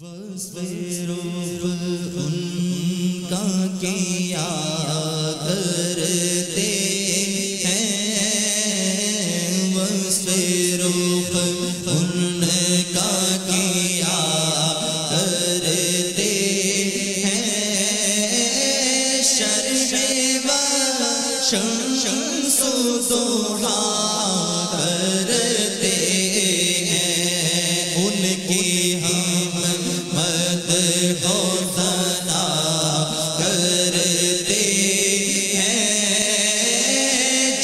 ان کا کیا کرتے ہیں وسویروپ ان کا کیا کرتے ہیں شرم شم سو دوہا کر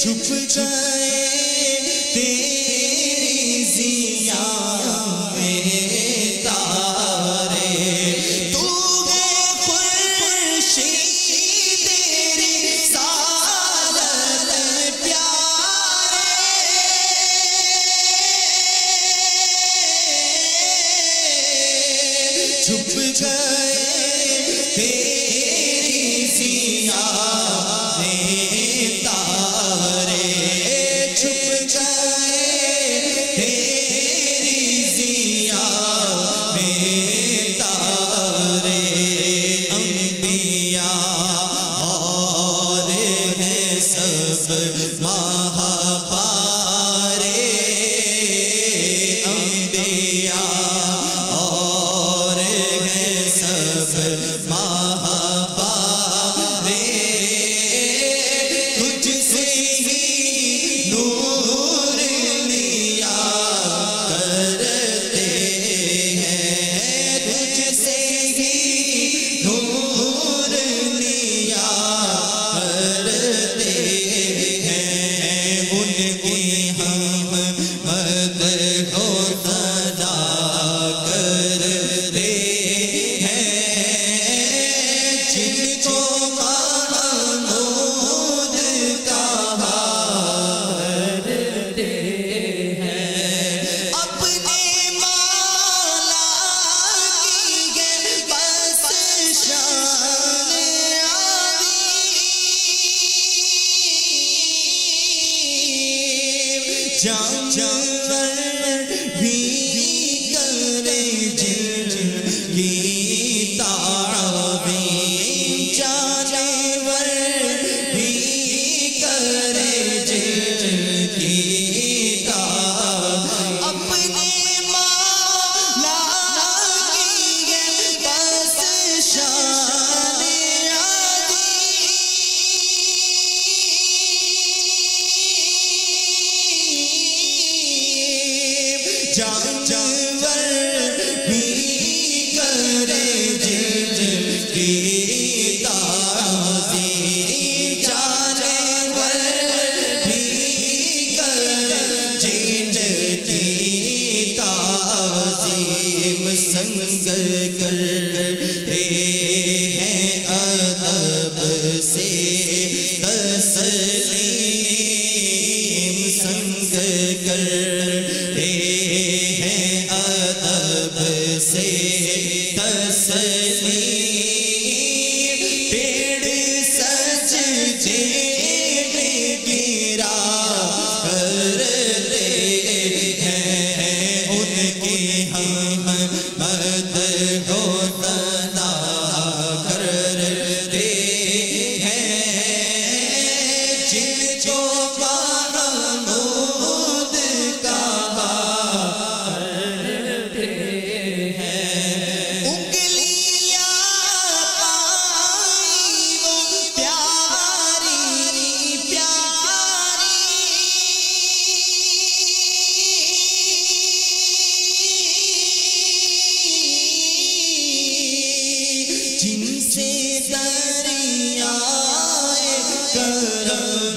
چھپ جائے تیرے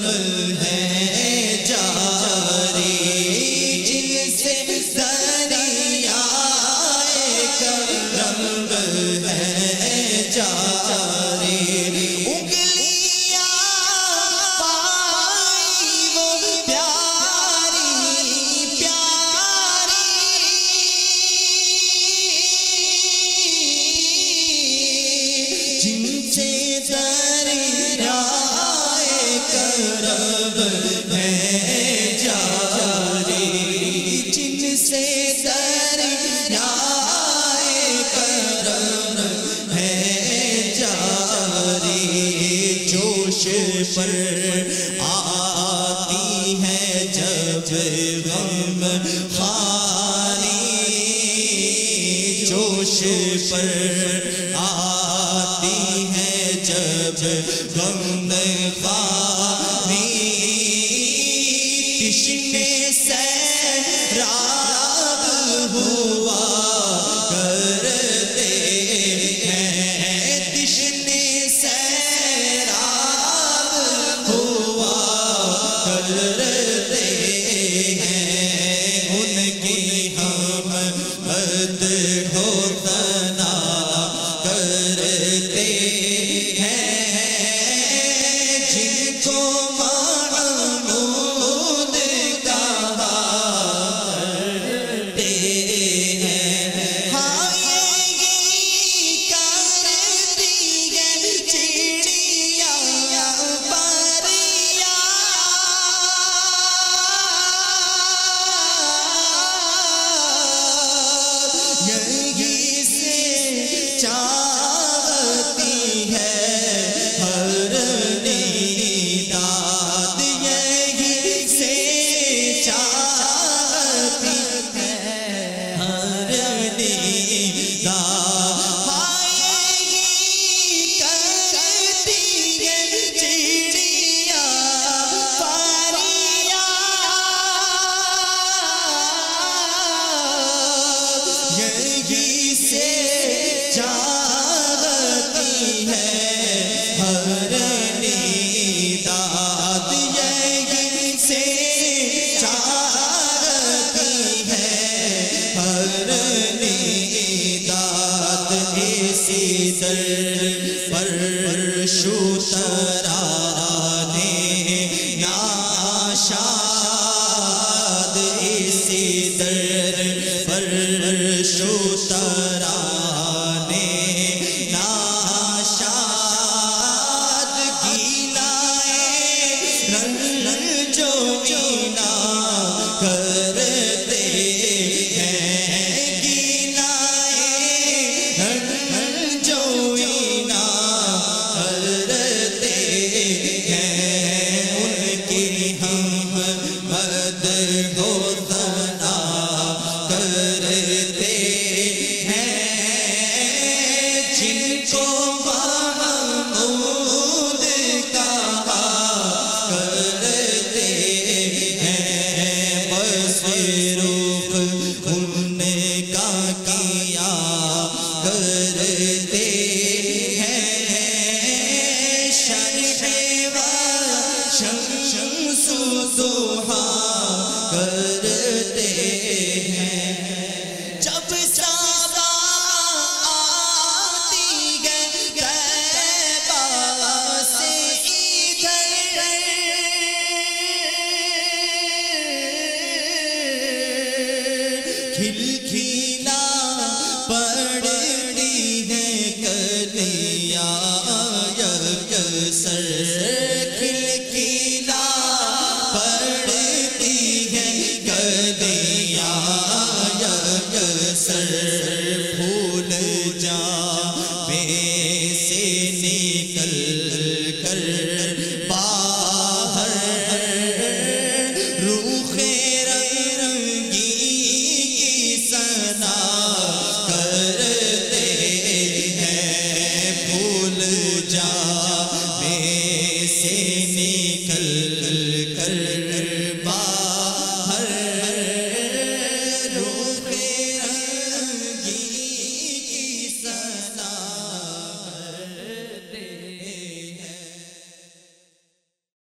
ہے۔ پر آتی ہے جب غم خالی جوش پر آتی ہے جب چاند شمس دوہا کرتے ہیں جب سادہ آتی گئے غیبہ سے ادھر کھلکی